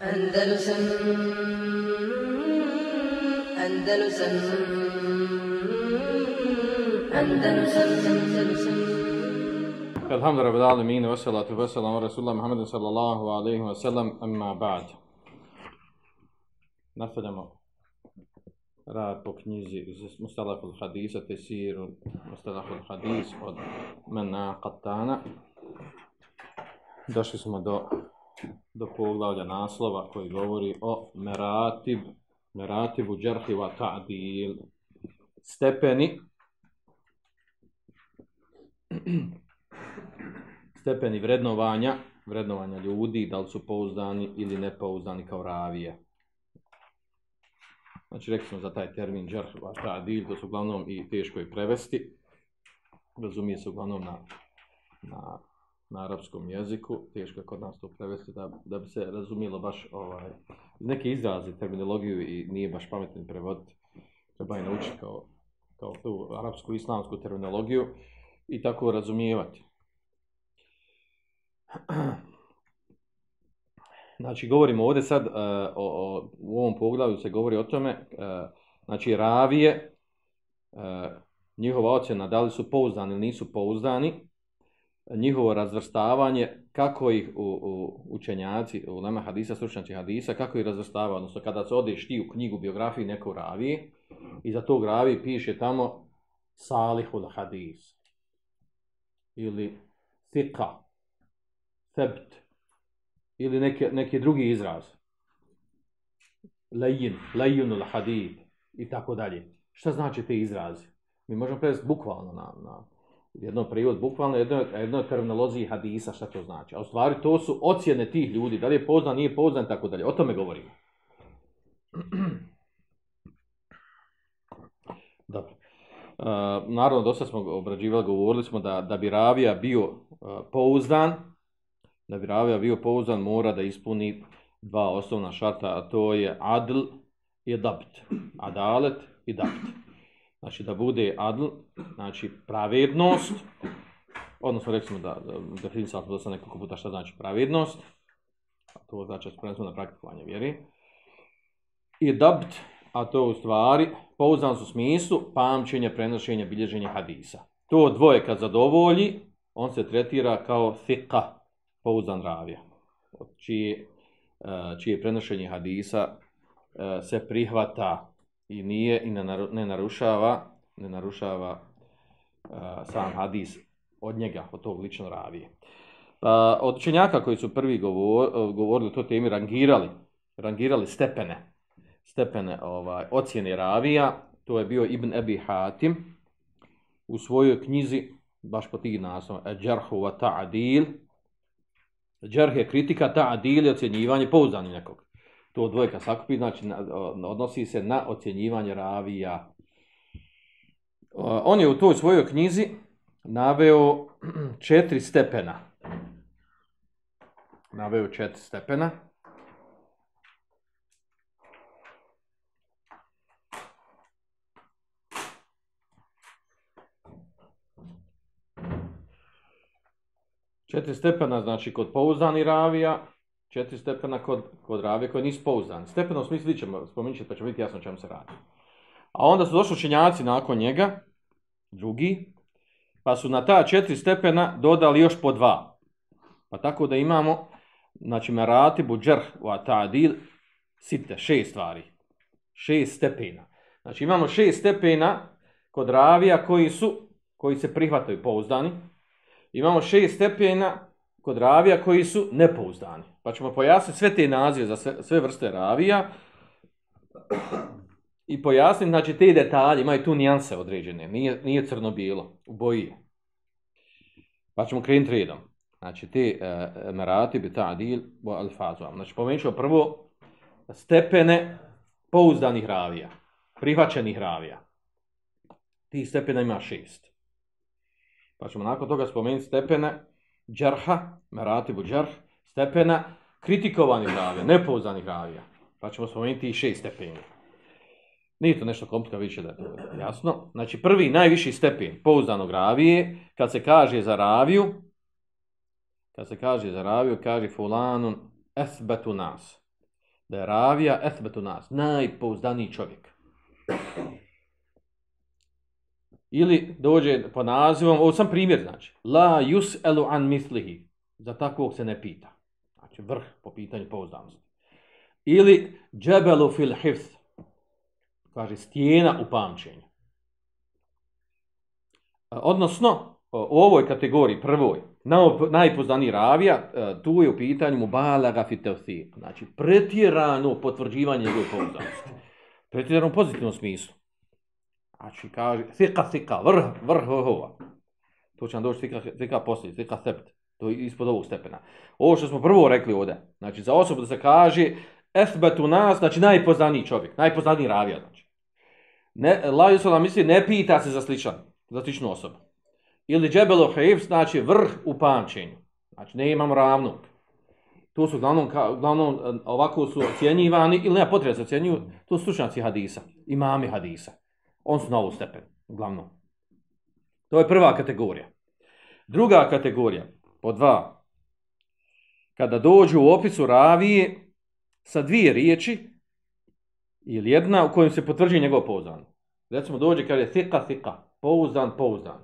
Andalusam Andalusam Andalusam Andalusam Alhamdu rabbil alamin wa salatu wa salam wa rasulullah Muhammedin sallallahu alaihi wa sallam amma ba'd. Nastavljamo rad po knjizi iz Mustalahul Hadisa, Tesiru Mustalahul Hadis od Mena Qatana. Došli smo do, do poglavlja naslova koji govori o meratib, meratibu džarhi wa ta'dil, stepeni stepeni vrednovanja, vrednovanja ljudi, da li su pouzdani ili nepouzdani kao ravije. Znači, rekli smo za taj termin džarh wa ta'dil, to su uglavnom i teško i prevesti. Razumije se uglavnom na, na, na arapskom jeziku, teško je kod nas to prevesti da, da bi se razumijelo baš ovaj, neke izrazi, terminologiju i nije baš pametno prevoditi. Treba je naučiti kao, kao tu arapsku islamsku terminologiju i tako razumijevati. Znači, govorimo ovdje sad, uh, o, o, u ovom poglavlju se govori o tome, uh, znači, ravije, uh, njihova ocjena, da li su pouzdani ili nisu pouzdani, njihovo razvrstavanje, kako ih u, u učenjaci, u Lema Hadisa, stručnjaci Hadisa, kako ih razvrstava, odnosno kada se odeš ti u knjigu biografiji nekog ravije, i za tog ravije piše tamo Salihul Hadis, ili Thika, Thebt, ili neke, neki drugi izraz. Lejin, lejunul hadid i tako dalje. Šta znači te izrazi? Mi možemo prevesti bukvalno na, na jedno prijevod, bukvalno jedno, jedno terminologiji hadisa, šta to znači. A u stvari to su ocjene tih ljudi, da li je poznan, nije poznan, tako dalje. O tome govorimo. Dobro. Uh, naravno, dosta smo obrađivali, govorili smo da, da bi ravija bio pouzdan, da bi ravija bio pouzdan, mora da ispuni dva osnovna šarta, a to je adl i dabt. Adalet i dabt. Znači da bude adl, znači pravednost, odnosno rekli smo da, da definisali smo dosta nekoliko puta šta znači pravednost, a to znači spremno na praktikovanje vjeri. I dabt, a to u stvari pouzdanost u smislu pamćenja, prenošenja, bilježenja hadisa. To dvoje kad zadovolji, on se tretira kao fiqh, pouzdan ravija, čije, čije prenošenje hadisa se prihvata i nije i ne narušava, ne narušava sam hadis od njega, od tog lično ravije. Od učenjaka koji su prvi govor, govorili o toj temi, rangirali, rangirali stepene, stepene ovaj, ocjene ravija, to je bio Ibn Ebi Hatim, u svojoj knjizi, baš po tih naslova, Eđarhu wa ta'adil, Džerh je kritika, ta adil je ocjenjivanje pouzdani nekog. To dvojka sakupi, znači na, odnosi se na ocjenjivanje ravija. On je u toj svojoj knjizi naveo četiri stepena. Naveo četiri stepena. Četiri stepena, znači, kod pouzdani ravija, četiri stepena kod, kod ravije koji nisu pouzdani. Stepena u smislu, vi ćemo spomenuti, pa će biti jasno o čemu se radi. A onda su došli učenjaci nakon njega, drugi, pa su na ta četiri stepena dodali još po dva. Pa tako da imamo, znači, merati, buđerh, wa ta'adil, site, šest stvari. Šest stepena. Znači, imamo šest stepena kod ravija koji su, koji se prihvataju pouzdani, imamo šest stepena kod ravija koji su nepouzdani. Pa ćemo pojasniti sve te nazive za sve, sve vrste ravija i pojasniti, znači, te detalje, imaju tu nijanse određene, nije, nije crno-bijelo, u boji. Pa ćemo krenuti redom. Znači, te uh, merati bi adil bo alfazuam. Znači, pomenut prvo stepene pouzdanih ravija, prihvaćenih ravija. Tih stepena ima šest. Pa ćemo nakon toga spomenuti stepene džarha, meratibu džarh, stepena kritikovanih ravija, nepouzdanih ravija. Pa ćemo spomenuti i šest stepeni. Nije to nešto komplika više da je jasno. Znači prvi, najviši stepen pouzdanog ravije, kad se kaže za raviju, kad se kaže za raviju, kaže fulanun esbetu nas. Da je ravija ethbetu nas, najpouzdaniji čovjek. Ili dođe po nazivom, ovo sam primjer znači, la yus elu an mislihi, za takvog se ne pita. Znači vrh po pitanju pouzdanosti. Ili džebelu fil hifz, kaže stijena u pamćenju. Odnosno, u ovoj kategoriji, prvoj, najpoznaniji ravija, e, tu je u pitanju mu balaga znači pretjerano potvrđivanje njegove pouzdanosti. Pretjerano u pozitivnom smislu. Znači, kaže, thika, thika, vrh, vrh, vrhova. To će nam doći thika, thika poslije, thika sept. To je ispod ovog stepena. Ovo što smo prvo rekli ovdje, znači za osobu da se kaže esbetu nas, znači najpoznaniji čovjek, najpoznaniji ravija, znači. Ne, la misli, ne pita se za sličan, za sličnu osobu. Ili džebelo hejf, znači vrh u pamćenju. Znači ne imamo ravnog. To su uglavnom ovako su ocjenjivani, ili nema potrebe se ocjenjuju, to su stručnjaci hadisa, imami hadisa. On su na ovu stepen, uglavnom. To je prva kategorija. Druga kategorija, po dva, kada dođu u opisu ravije sa dvije riječi, ili jedna u kojoj se potvrđuje njegov pouzdan. Recimo dođe kada je thika, thika, pouzdan, pouzdan.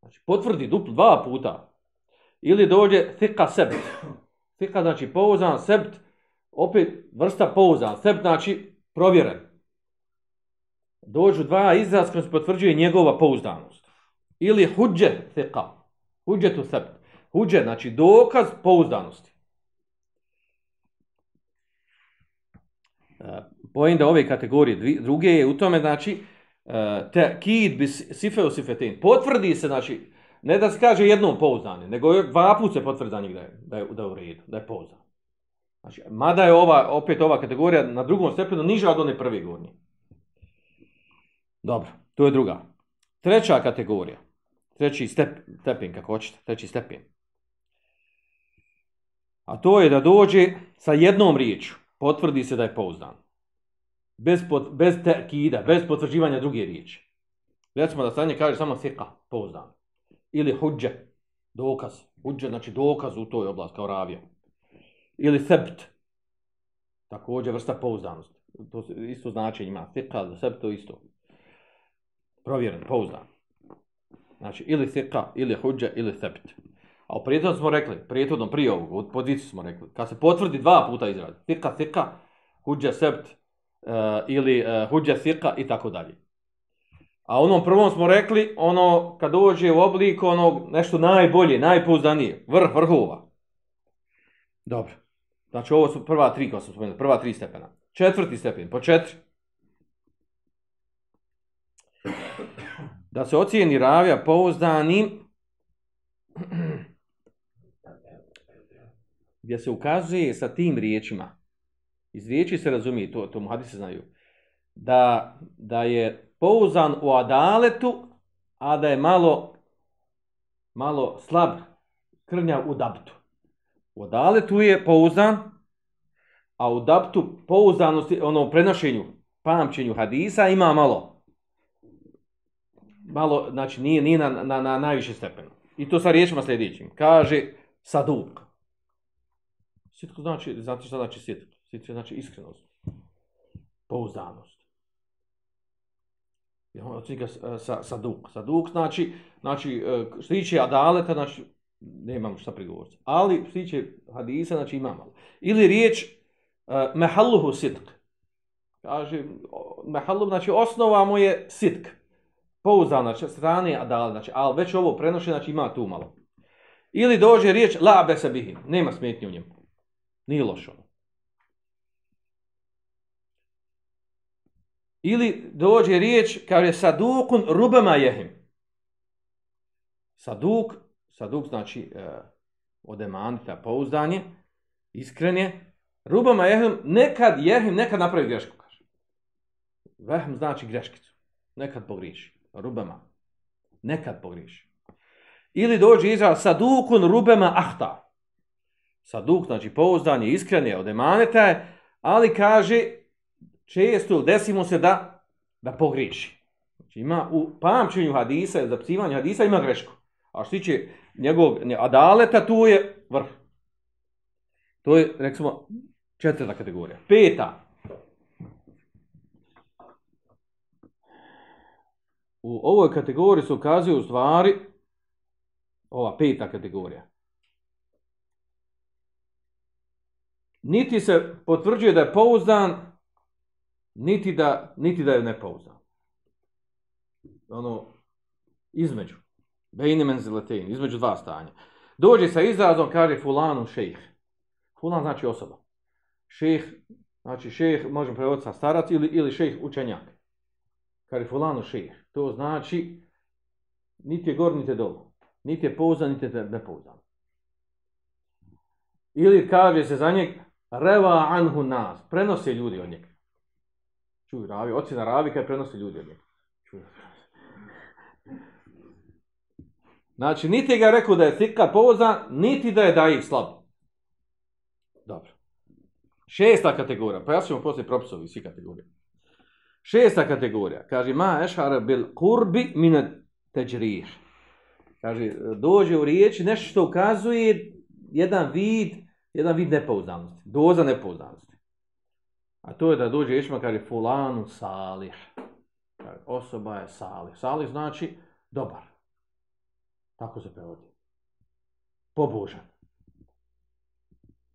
Znači potvrdi duplo, dva puta. Ili dođe thika sebt. Thika znači pouzdan, sebt, opet vrsta pouzdan. Sebt znači provjeren. Dođu dva izraz kojim se potvrđuje njegova pouzdanost. Ili huđe thika. Huđe tu sebt. Huđe znači dokaz pouzdanosti. da ove kategorije druge je u tome, znači, e, te kid bi sifeo sifetin. Potvrdi se, znači, ne da se kaže jednom pouzdani, nego dva put se potvrdi da je, da je, da u redu, da je pouzdan. Znači, mada je ova, opet ova kategorija na drugom stepenu niža od one prve gornje. Dobro, to je druga. Treća kategorija. Treći step, stepen, kako hoćete, treći stepen. A to je da dođe sa jednom riječju potvrdi se da je pouzdan. Bez, pot, bez tekida, bez potvrđivanja druge riječi. Recimo da stanje kaže samo sika, pouzdan. Ili huđe, dokaz. Huđe znači dokaz u toj oblasti, kao ravija. Ili sept, također vrsta pouzdanosti. To isto značenje ima. Sika, sept, to isto. Provjeren, pouzdan. Znači, ili sika, ili huđe, ili sept. A u prijetodnom smo rekli, prijetodnom prije ovog, u poziciji smo rekli, kad se potvrdi dva puta izraz, thika, thika, huđa sept, uh, ili uh, huđa thika i tako dalje. A onom prvom smo rekli, ono, kad dođe u oblik onog nešto najbolje, najpouzdanije, vrh, vrhova. Dobro. Znači ovo su prva tri, kao sam spomenuli, prva tri stepena. Četvrti stepen, po četiri. Da se ocijeni ravija pouzdanim, gdje se ukazuje sa tim riječima, iz riječi se razumije, to, to muhadi se znaju, da, da je pouzan u adaletu, a da je malo, malo slab krnja u daptu. U adaletu je pouzan, a u daptu pouzdanosti, ono prenošenju, pamćenju hadisa ima malo. Malo, znači nije, nije na, na, na najviše stepenu. I to sa riječima sljedećim. Kaže saduk. Sitko znači, znate šta znači sitko? Sitko znači iskrenost, pouzdanost. I on ga sa, saduk. Saduk znači, znači e, što tiče adaleta, znači nemam šta prigovoriti. Ali što tiče hadisa, znači imamo. Ili riječ uh, mehalluhu sitk. Kaže, mehalluhu, znači osnova mu je sitk. Pouzdana, strane adale, znači, ali već ovo prenoše, znači ima tu malo. Ili dođe riječ la besa bihim, nema smetnje u njemu. Nije lošo. Ili dođe riječ, kaže sadukun rubama jehim. Saduk, saduk znači uh, od emanita, pouzdanje, iskrenje. Rubama jehim, nekad jehim, nekad napravi grešku, kaže. Znači greškicu. Nekad pogriješi. Rubama. Nekad pogriješi. Ili dođe izraz sadukun rubama ahta. Saduk, znači pouzdan je, iskren je, od emaneta je, ali kaže, često desimo se da, da pogriješi. Znači ima u pamćenju hadisa, zapisivanju hadisa ima grešku. A što tiče njegovog adaleta, tu je vrh. To je, recimo, Četvrta kategorija. Peta. U ovoj kategoriji se ukazuje u stvari ova peta kategorija. Niti se potvrđuje da je pouzdan, niti da, niti da je nepouzdan. Ono, između. Bejne menziletein, između dva stanja. Dođe sa izrazom, kaže fulanu šejh. Fulan znači osoba. Šejh, znači šejh, možemo prevoditi sa starac ili, ili šejh učenjak. Kaže fulanu šejh. To znači niti je gor, niti je dolo. Niti je pouzdan, niti je nepouzdan. Ili kaže se za njeg reva anhu nas. Prenose ljudi od njega. Čuj, ravi, ocjena ravi kad prenose ljudi od njega. Znači, niti ga rekao da je fikar pouzdan, niti da je dajiv slab. Dobro. Šesta kategorija, pa ja ćemo poslije propisovi svi kategorije. Šesta kategorija, kaže, ma ešhara bil kurbi mine teđrih. Kaže, dođe u riječi nešto što ukazuje jedan vid, jedan vid nepouzdanosti, doza nepouzdanosti. A to je da dođe išma, kaže, fulanu salih. Kaže, osoba je salih. Salih znači dobar. Tako se prevodi. Pobožan.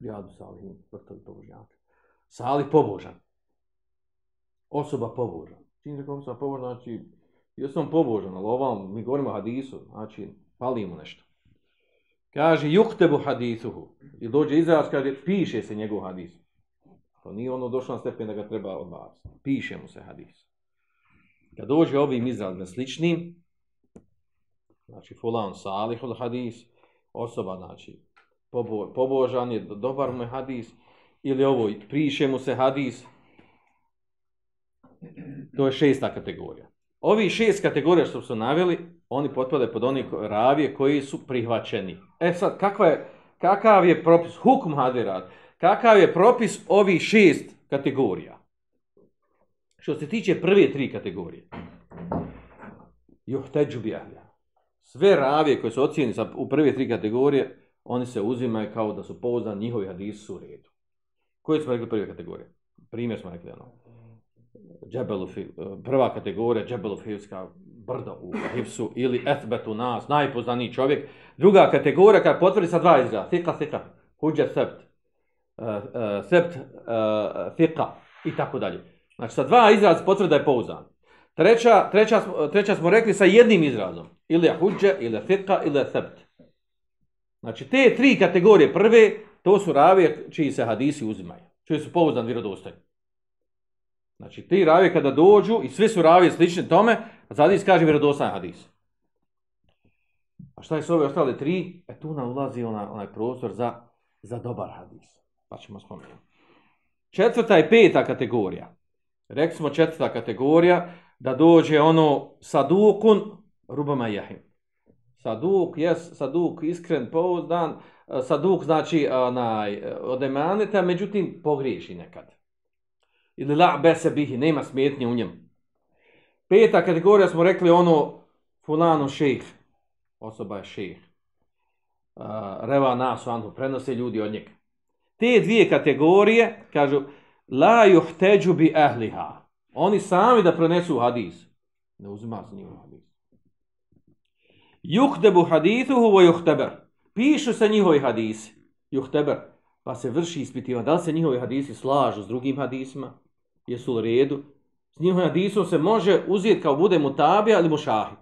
Jadu Salih, vrtovi pobožnjaka. Salih pobožan. Osoba pobožan. Čim rekao osoba pobožan, znači, jesam pobožan, ali ovam, mi govorimo o hadisu, znači, pali mu nešto. Kaže, juhtebu hadisuhu. I dođe izraz, kaže, piše se njegov hadis. To nije ono došlo na stepen da ga treba odbaciti. Piše mu se hadis. Kad dođe ovim izrazima sličnim, znači fulan salih od hadis, osoba, znači, pobo, pobožan je, dobar mu je hadis, ili ovo, priše mu se hadis, to je šesta kategorija. Ovi šest kategorija što su naveli, oni potpade pod oni ravije koji su prihvaćeni. E sad, kakva je, kakav je propis, hukm hadirat, kakav je propis ovih šest kategorija? Što se tiče prve tri kategorije. Juhteđu. Sve ravije koje su ocijeni u prve tri kategorije, oni se uzimaju kao da su pouzdani, njihovi hadisi su u redu. Koje smo rekli prve kategorije? Primjer smo rekli ono. Džebelu, prva kategorija, Džebelu Fivska, brdo u Hivsu, ili Ethbetu nas, najpoznaniji čovjek. Druga kategorija, kad potvrdi sa dva izraza, Thika, Thika, Sept, uh, uh, Sept, uh, Thika, i tako dalje. Znači, sa dva izraza potvrda je pouzdan. Treća, treća, treća smo rekli sa jednim izrazom. Ili je Huđa, ili Thika, ili je Sept. Znači, te tri kategorije prve, to su ravije čiji se hadisi uzimaju. Čiji su pouzdan vjerodostojni. Znači, ti ravije kada dođu i svi su ravije slični tome, za hadis kaže vjerodostojan hadis. A šta je s ove ostale tri? E tu nam ulazi ona, onaj prostor za, za dobar hadis. Pa ćemo spomenuti. Četvrta i peta kategorija. Rekli smo četvrta kategorija da dođe ono sadukun rubama jahim. Saduk, jes, saduk, iskren, pouzdan, saduk znači onaj, međutim pogriješi nekad. Ili la bese bihi, nema smetnje u njemu. Peta kategorija smo rekli ono fulano šejh, osoba je šejh. Reva nasu anhu, prenose ljudi od njega. Te dvije kategorije, kažu, la juhteđu bi ehliha. Oni sami da prenesu hadis. Ne uzima se njihov hadis. Juhtebu hadithuhu vo juhteber. Pišu se njihovi hadisi. Juhteber. Pa se vrši ispitivanje. Da li se njihovi hadisi slažu s drugim hadisima? Jesu u redu? S njihovim hadisom se može uzeti kao bude mutabija ili mušahi.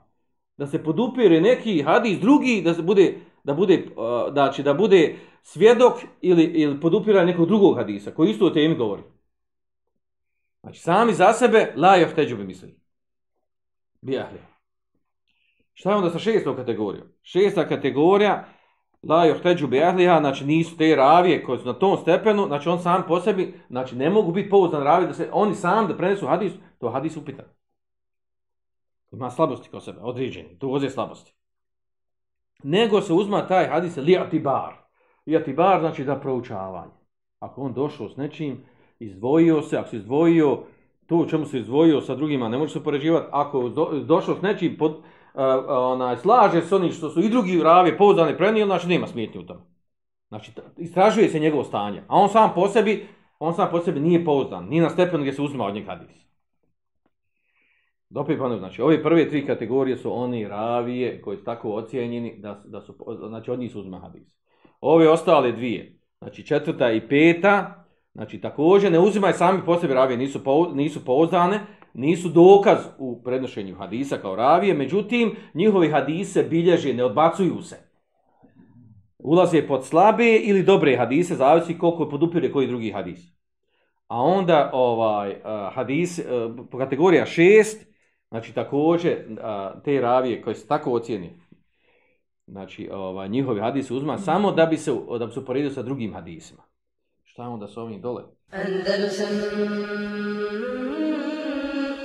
Da se podupire neki hadis drugi, da se bude, da bude, znači, da bude svjedok ili, ili podupira nekog drugog hadisa, koji isto o temi govori. Znači, sami za sebe, la jahteđu bi mislili. Bijahli. Šta je onda sa šestom kategorijom? Šesta kategorija, la jahteđu bijahliha, znači nisu te ravije koje su na tom stepenu, znači on sam po sebi, znači ne mogu biti pouzdan ravije, da se oni sam da prenesu hadis, to hadis upitan. Ima slabosti kod sebe, određeni, to voze slabosti. Nego se uzma taj hadis li atibar. Li atibar znači da proučavanje. Ako on došao s nečim, izdvojio se, ako se izdvojio, to u čemu se izdvojio sa drugima ne može se poređivati, ako do, došao s nečim, pod, onaj, slaže se onim što su i drugi ravije pouzdani prenijeli, znači nema smetnje u tome. Znači, istražuje se njegovo stanje. A on sam po sebi on sam po sebi nije pouzdan, nije na stepenu gdje se uzima od njeg hadis. Dopet znači ove prve tri kategorije su oni ravije koji su tako ocijenjeni da, da su, znači od njih se uzima hadis. Ove ostale dvije, znači četvrta i peta, znači također ne uzimaju sami po sebi ravije, nisu pouzdane, nisu dokaz u prenošenju hadisa kao ravije, međutim njihovi hadise bilježe, ne odbacuju se. Ulaze pod slabe ili dobre hadise, zavisi koliko podupire koji drugi hadis. A onda ovaj uh, hadis, uh, po kategorija šest, znači također uh, te ravije koje se tako ocijeni, znači ovaj, njihovi hadisi uzma samo da bi se, da bi se uporedio sa drugim hadisima. Šta onda s ovim dole? Andalusam